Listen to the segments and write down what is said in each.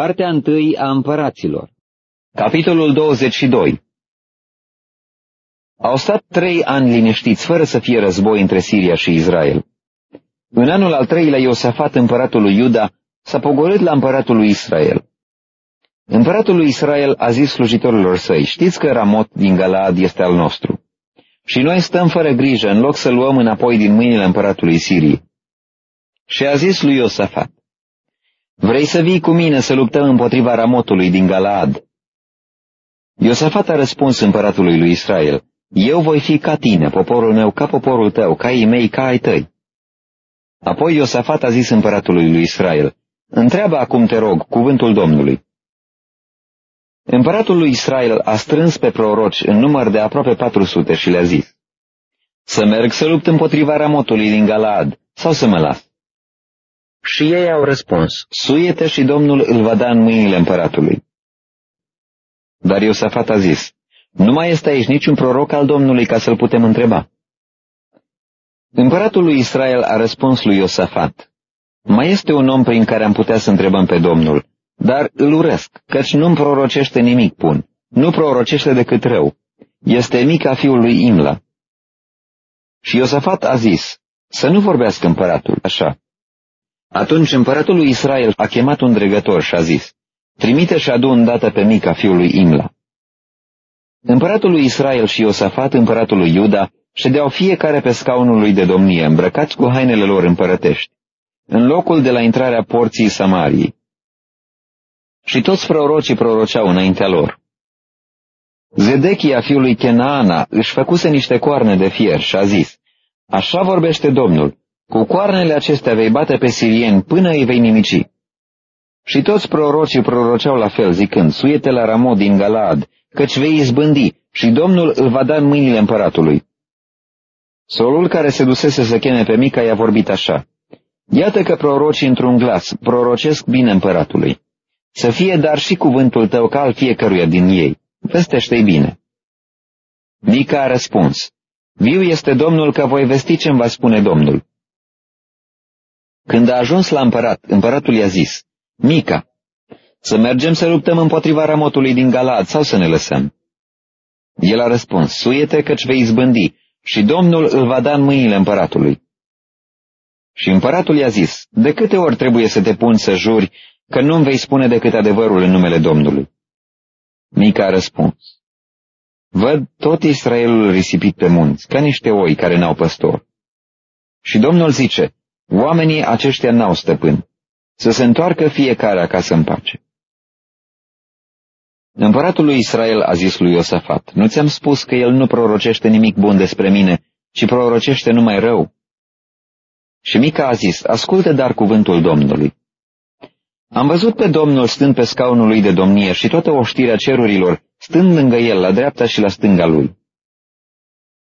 Cartea întâi a împăraților Capitolul 22 Au stat trei ani liniștiți, fără să fie război între Siria și Israel. În anul al treilea, Iosafat, împăratul lui Iuda, s-a pogorât la împăratul lui Israel. Împăratul lui Israel a zis slujitorilor săi, știți că Ramot din Galaad este al nostru. Și noi stăm fără grijă, în loc să luăm înapoi din mâinile împăratului Siriei. Și a zis lui Iosafat, Vrei să vii cu mine să luptăm împotriva Ramotului din Galaad? Iosafat a răspuns împăratului lui Israel, Eu voi fi ca tine, poporul meu ca poporul tău, ca ei mei ca ai tăi. Apoi Iosafat a zis împăratului lui Israel, Întreabă acum, te rog, cuvântul Domnului. Împăratul lui Israel a strâns pe proroci în număr de aproape 400 și le-a zis, Să merg să lupt împotriva Ramotului din Galaad sau să mă las? Și ei au răspuns, Suiete și Domnul îl va da în mâinile împăratului. Dar Iosafat a zis, Nu mai este aici niciun proroc al Domnului ca să-l putem întreba. Împăratul lui Israel a răspuns lui Iosafat, Mai este un om prin care am putea să întrebăm pe Domnul, dar îl urăsc, căci nu-mi prorocește nimic bun, nu prorocește decât rău. Este mica fiul lui Imla. Și Iosafat a zis, să nu vorbească împăratul așa. Atunci împăratul lui Israel a chemat un dregător și a zis, trimite și adu îndată pe mica fiul lui Imla. Împăratul lui Israel și Iosafat, împăratul lui Iuda, ședeau fiecare pe scaunul lui de domnie, îmbrăcați cu hainele lor împărătești, în locul de la intrarea porții Samariei. Și toți prorocii proroceau înaintea lor. Zedechia fiului Kenaana își făcuse niște coarne de fier și a zis, Așa vorbește Domnul, cu coarnele acestea vei bate pe sirieni până îi vei nimici. Și toți prorocii proroceau la fel, zicând, suiete la Ramod din Galaad, căci vei izbândi și Domnul îl va da în mâinile împăratului. Solul care se dusese să cheme pe Mica i-a vorbit așa, Iată că prorocii într-un glas prorocesc bine împăratului. Să fie dar și cuvântul tău ca al fiecăruia din ei. Vestește-i bine. Mica a răspuns, Viu este Domnul că voi vesti ce-mi va spune Domnul. Când a ajuns la împărat, împăratul i-a zis, Mica, să mergem să luptăm împotriva ramotului din Galad sau să ne lăsăm? El a răspuns, suiete căci vei izbândi și Domnul îl va da în mâinile împăratului. Și împăratul i-a zis, de câte ori trebuie să te pun să juri că nu-mi vei spune decât adevărul în numele Domnului? Mica a răspuns, văd tot Israelul risipit pe munți, ca niște oi care n-au păstor. Și Domnul zice, oamenii aceștia n-au stăpân, să se întoarcă fiecare acasă în pace. Împăratul lui Israel a zis lui Iosafat, nu ți-am spus că el nu prorocește nimic bun despre mine, ci prorocește numai rău? Și Mica a zis, ascultă dar cuvântul Domnului. Am văzut pe Domnul stând pe scaunul lui de domnie și toată oștirea cerurilor, stând lângă el, la dreapta și la stânga lui.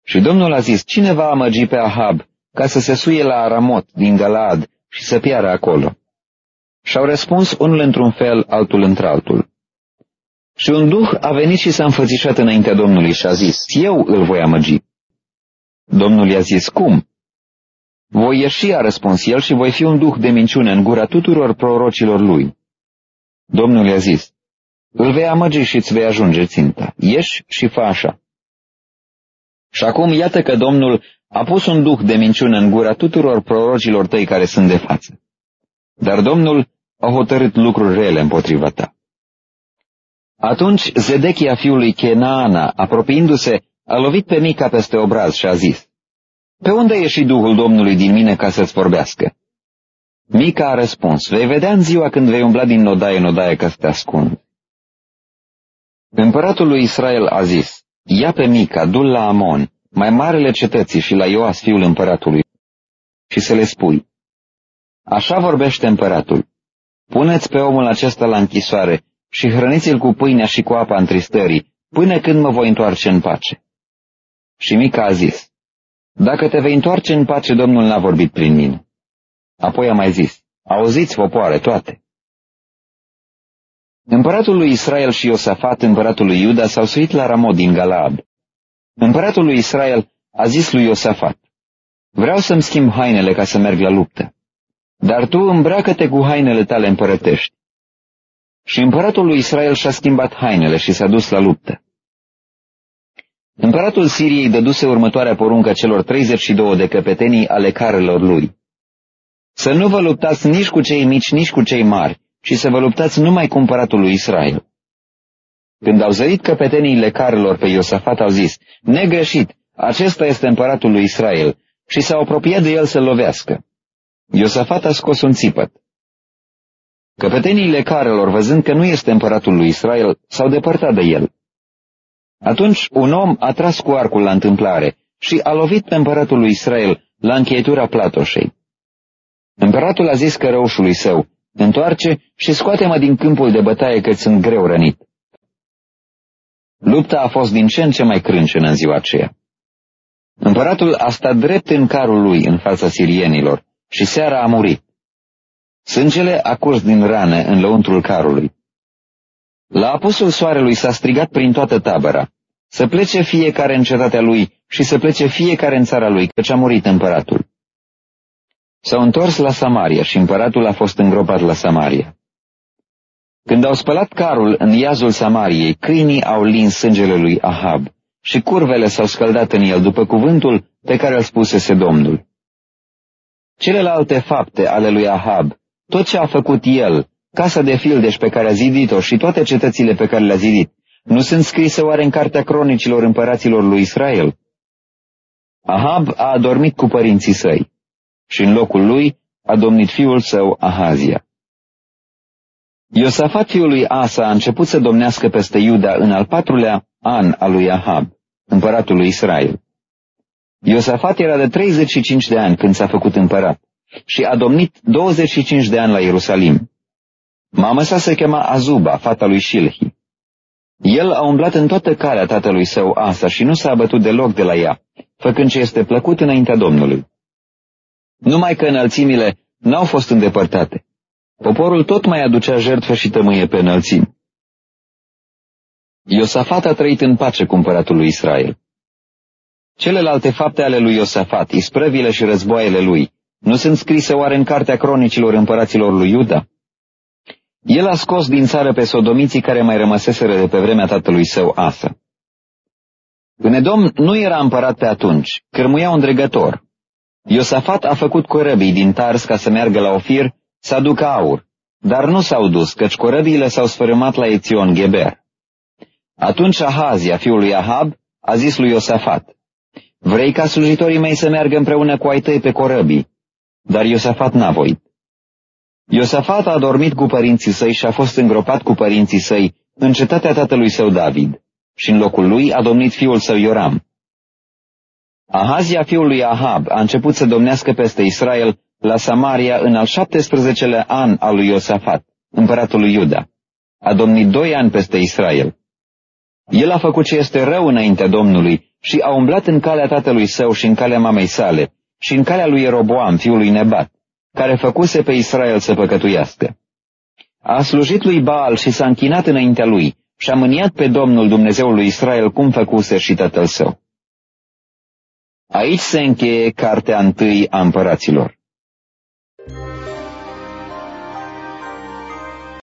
Și Domnul a zis, cine va amăgi pe Ahab, ca să se suie la Aramot din Galaad și să piară acolo? Și-au răspuns unul într-un fel, altul într-altul. Și un duh a venit și s-a înfățișat înaintea Domnului și a zis, eu îl voi amăgi. Domnul i-a zis, cum? Voi ieși, a răspuns el, și voi fi un duh de minciună în gura tuturor prorocilor lui. Domnul i-a zis, îl vei amăgi și îți vei ajunge ținta. Ieși și fă așa. Și acum iată că Domnul a pus un duh de minciună în gura tuturor prorocilor tăi care sunt de față. Dar Domnul a hotărât lucruri rele împotriva ta. Atunci Zedechia fiului Kenaana, apropiindu-se, a lovit pe Mica peste obraz și a zis, Pe unde a ieșit Duhul Domnului din mine ca să-ți vorbească? Mica a răspuns, vei vedea în ziua când vei umbla din nodaie în odaie ca să te ascund. Împăratul lui Israel a zis, ia pe Mica, du la Amon, mai marele cetății și la Ioas fiul împăratului, și să le spui, Așa vorbește împăratul, puneți pe omul acesta la închisoare și hrăniți-l cu pâinea și cu apa întristării, până când mă voi întoarce în pace. Și Mica a zis, Dacă te vei întoarce în pace, Domnul n-a vorbit prin mine. Apoi a mai zis, Auziți, popoare, toate. Împăratul lui Israel și Iosafat, împăratul lui Iuda, s-au suit la Ramod din Galaad. Împăratul lui Israel a zis lui Iosafat, Vreau să-mi schimb hainele ca să merg la luptă, dar tu îmbracă-te cu hainele tale împărătești. Și împăratul lui Israel și-a schimbat hainele și s-a dus la luptă. Împăratul Siriei dăduse următoarea poruncă celor 32 de căpetenii ale carelor lui. Să nu vă luptați nici cu cei mici, nici cu cei mari, ci să vă luptați numai cu împăratul lui Israel. Când au zărit căpeteniile carelor pe Iosafat, au zis, negreșit, acesta este împăratul lui Israel, și s-au apropiat de el să-l lovească. Iosafat a scos un țipăt. Căpeteniile carelor, văzând că nu este împăratul lui Israel, s-au depărtat de el. Atunci un om a tras cu arcul la întâmplare și a lovit pe împăratul lui Israel la încheietura platoșei. Împăratul a zis cărăușului său, întoarce și scoate-mă din câmpul de bătaie că sunt greu rănit. Lupta a fost din ce în ce mai crâncenă în ziua aceea. Împăratul a stat drept în carul lui în fața sirienilor și seara a murit. Sângele a curs din rane în lăuntrul carului. La apusul soarelui s-a strigat prin toată tabăra, să plece fiecare în cetatea lui și să plece fiecare în țara lui, căci a murit împăratul. S-au întors la Samaria și împăratul a fost îngropat la Samaria. Când au spălat carul în iazul Samariei, câinii au lins sângele lui Ahab și curvele s-au scăldat în el după cuvântul pe care îl spusese Domnul. Celelalte fapte ale lui Ahab, tot ce a făcut el, casa de fildeș pe care a zidit-o și toate cetățile pe care le-a zidit, nu sunt scrise oare în cartea cronicilor împăraților lui Israel? Ahab a adormit cu părinții săi și în locul lui a domnit fiul său Ahazia. Iosafat fiul lui Asa a început să domnească peste Iuda în al patrulea an al lui Ahab, împăratul lui Israel. Iosafat era de 35 de ani când s-a făcut împărat și a domnit 25 de ani la Ierusalim. Mama sa se chema Azuba, fata lui Shilhi. El a umblat în toată calea tatălui său Asa și nu s-a abătut deloc de la ea, făcând ce este plăcut înaintea Domnului. Numai că înălțimile n-au fost îndepărtate. Poporul tot mai aducea jertfă și tămâie pe înălțimi. Iosafat a trăit în pace cu împăratul lui Israel. Celelalte fapte ale lui Iosafat, isprăvile și războaiele lui, nu sunt scrise oare în cartea cronicilor împăraților lui Iuda? El a scos din țară pe sodomiții care mai rămăseseră de pe vremea tatălui său Asa. În Edom nu era împărat pe atunci, cărmuia un dregător. Iosafat a făcut corăbii din Tars ca să meargă la Ofir să aducă aur, dar nu s-au dus, căci corăbiile s-au sfărâmat la Ețion Geber. Atunci Ahazia, fiul lui Ahab, a zis lui Iosafat, Vrei ca slujitorii mei să meargă împreună cu ai tăi pe corăbii? Dar Iosafat n-a voit. Iosafat a dormit cu părinții săi și a fost îngropat cu părinții săi în cetatea tatălui său David și în locul lui a domnit fiul său Ioram. Ahazia fiul lui Ahab a început să domnească peste Israel la Samaria în al 17-lea an al lui Iosafat, împăratul lui Iuda. A domnit doi ani peste Israel. El a făcut ce este rău înaintea Domnului și a umblat în calea tatălui său și în calea mamei sale și în calea lui Eroboam, fiul lui Nebat, care făcuse pe Israel să păcătuiască. A slujit lui Baal și s-a închinat înaintea lui și a mâniat pe Domnul Dumnezeul lui Israel cum făcuse și tatăl său. Aici se încheie cartea întâi a împăraților.